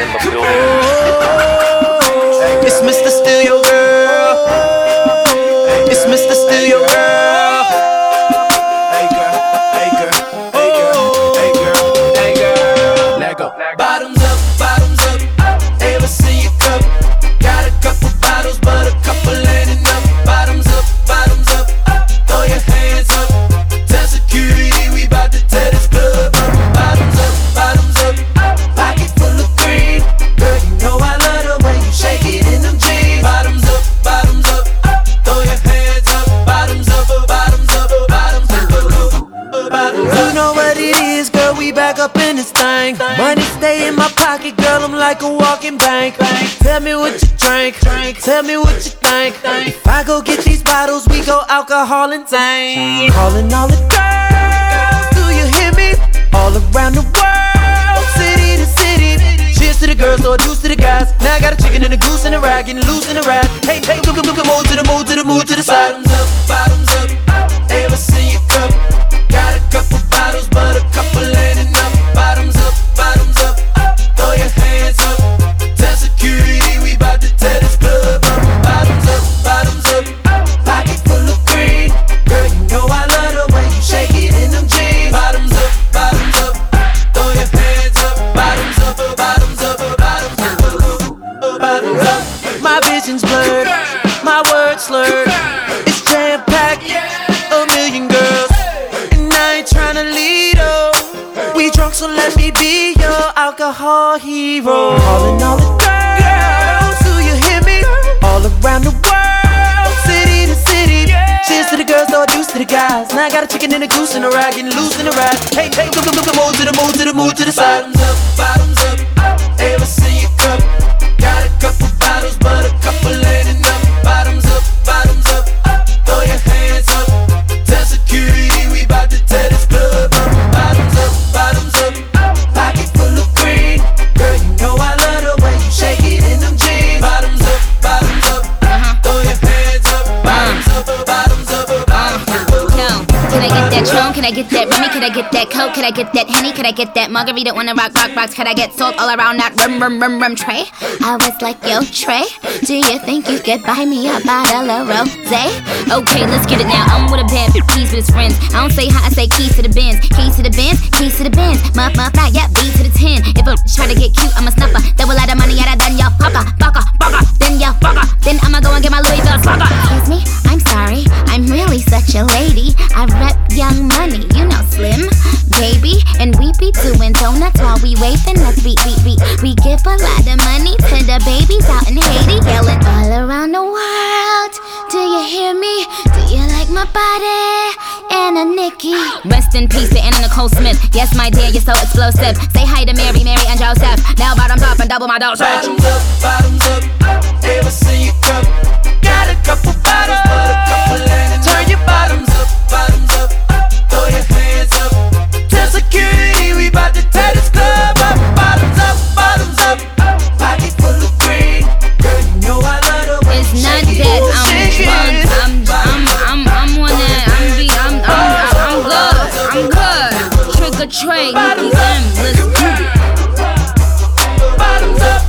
in the building. It's Mr. Steal up in this thing. Money stay in my pocket, girl. I'm like a walking bank. Tell me what you drink. Tell me what you think. If I go get these bottles, we go alcohol and tank. Calling all the girls, do you hear me? All around the world, city to city. Cheers to the girls, or deuce to the guys. Now I got a chicken and a goose and a rag, getting loose in the ride. Hey, hey, look, look, look, move to the move to the move to the side. Bottoms up, bottoms up. Slurred. It's jam packed, a million girls, and I ain't tryna lead oh. We drunk, so let me be your alcohol hero. Calling all the girls, do you hear me? All around the world, city to city. Cheers to the girls, no deuce to the guys. Now I got a chicken and a goose and a rag, getting loose in the ride. Hey, hey, look, look, look, move to the move to the move to the side. Bottoms up, bottoms up. Ever see your cup? Can I get that Remy? Can I get that Coke? Can I get that Henny? Can I get that Margarita on the rock, rock, rocks? Can I get salt all around that rum, rum, rum, rum tray? I was like, yo, Trey, do you think you could buy me a bottle of rosé? Okay, let's get it now. I'm with a bad keys with his friends. I don't say hi, I say keys to the Benz. Keys to the Benz, keys to the Benz. Muff, muff, fly, yeah, B to the 10. If a try to get cute, I'm a snuffer. Will lot of money out of done, y'all fucker, fucker, fucker. Then y'all fucker. Then I'ma go and get my Louis Vuitton. Excuse me, really such a lady. I rep young money, you know, slim, baby. And we be doing donuts while we waving us. We, we, we, we give a lot of money to the babies out in Haiti, yelling all around the world. Do you hear me? Do you like my body? And a Nicki. Rest in peace to Anna Nicole Smith. Yes, my dear, you're so explosive. Say hi to Mary, Mary, and Joseph. Now bottoms up and double my dosage. Bottoms up, bottoms up. not dead. I'm drunk. I'm I'm I'm I'm I'm be I'm I'm I'm good. I'm good. Trick or treat, Nicki M. Let's do it. Bottoms up.